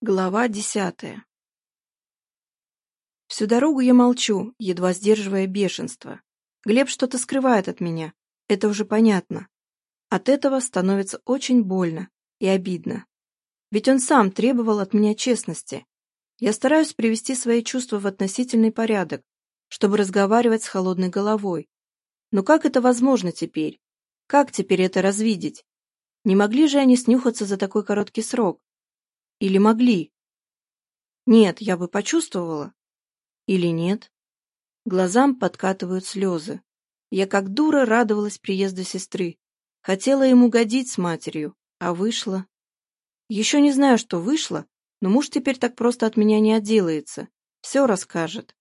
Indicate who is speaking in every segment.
Speaker 1: Глава десятая Всю дорогу я молчу, едва сдерживая бешенство. Глеб что-то скрывает от меня, это уже понятно. От этого становится очень больно и обидно. Ведь он сам требовал от меня честности. Я стараюсь привести свои чувства в относительный порядок, чтобы разговаривать с холодной головой. Но как это возможно теперь? Как теперь это развидеть? Не могли же они снюхаться за такой короткий срок? Или могли? Нет, я бы почувствовала. Или нет? Глазам подкатывают слезы. Я как дура радовалась приезду сестры. Хотела ему годить с матерью, а вышла. Еще не знаю, что вышло, но муж теперь так просто от меня не отделается. Все расскажет.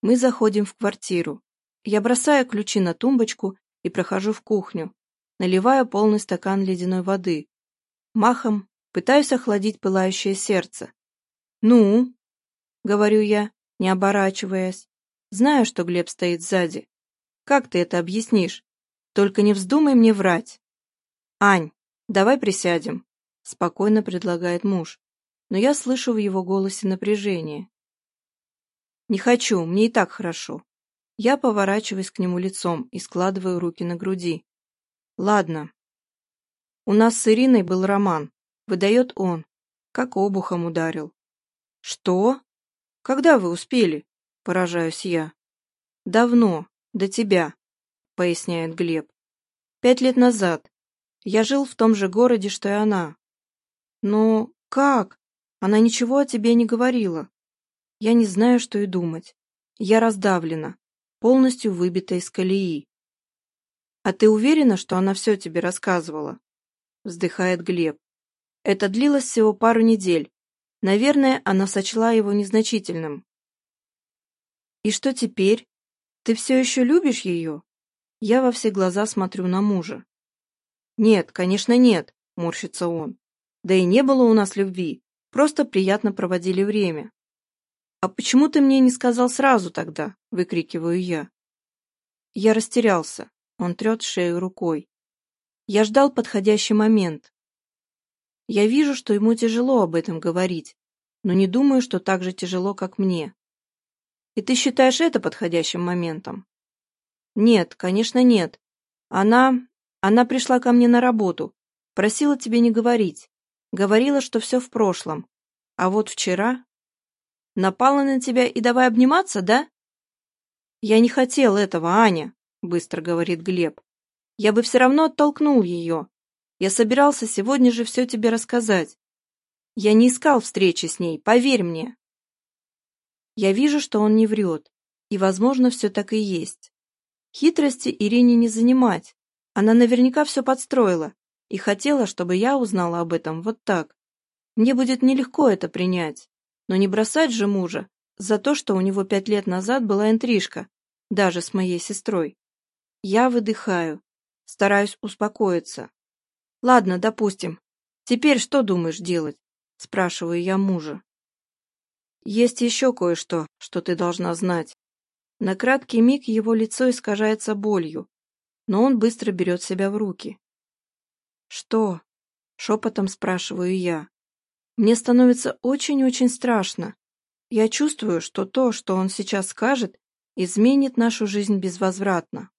Speaker 1: Мы заходим в квартиру. Я бросаю ключи на тумбочку и прохожу в кухню. Наливаю полный стакан ледяной воды. Махом пытаюсь охладить пылающее сердце. «Ну?» — говорю я, не оборачиваясь. Знаю, что Глеб стоит сзади. Как ты это объяснишь? Только не вздумай мне врать. «Ань, давай присядем», — спокойно предлагает муж. Но я слышу в его голосе напряжение. «Не хочу, мне и так хорошо». Я поворачиваюсь к нему лицом и складываю руки на груди. «Ладно. У нас с Ириной был роман выдает он, как обухом ударил. «Что? Когда вы успели?» — поражаюсь я. «Давно, до тебя», — поясняет Глеб. «Пять лет назад. Я жил в том же городе, что и она». «Но как? Она ничего о тебе не говорила». Я не знаю, что и думать. Я раздавлена, полностью выбита из колеи. «А ты уверена, что она все тебе рассказывала?» — вздыхает Глеб. Это длилось всего пару недель. Наверное, она сочла его незначительным. «И что теперь? Ты все еще любишь ее?» Я во все глаза смотрю на мужа. «Нет, конечно, нет», — морщится он. «Да и не было у нас любви, просто приятно проводили время». «А почему ты мне не сказал сразу тогда?» — выкрикиваю я. Я растерялся. Он трет шею рукой. Я ждал подходящий момент, я вижу, что ему тяжело об этом говорить, но не думаю, что так же тяжело, как мне. И ты считаешь это подходящим моментом? Нет, конечно, нет. Она... Она пришла ко мне на работу, просила тебе не говорить. Говорила, что все в прошлом. А вот вчера... Напала на тебя и давай обниматься, да? Я не хотел этого, Аня, быстро говорит Глеб. Я бы все равно оттолкнул ее, я собирался сегодня же все тебе рассказать. Я не искал встречи с ней, поверь мне. Я вижу, что он не врет. И, возможно, все так и есть. Хитрости Ирине не занимать. Она наверняка все подстроила и хотела, чтобы я узнала об этом вот так. Мне будет нелегко это принять. Но не бросать же мужа за то, что у него пять лет назад была интрижка, даже с моей сестрой. Я выдыхаю, стараюсь успокоиться. Ладно, допустим. Теперь что думаешь делать? Спрашиваю я мужа. Есть еще кое-что, что ты должна знать. На краткий миг его лицо искажается болью, но он быстро берет себя в руки. Что? Шепотом спрашиваю я. Мне становится очень-очень страшно. Я чувствую, что то, что он сейчас скажет, изменит нашу жизнь безвозвратно.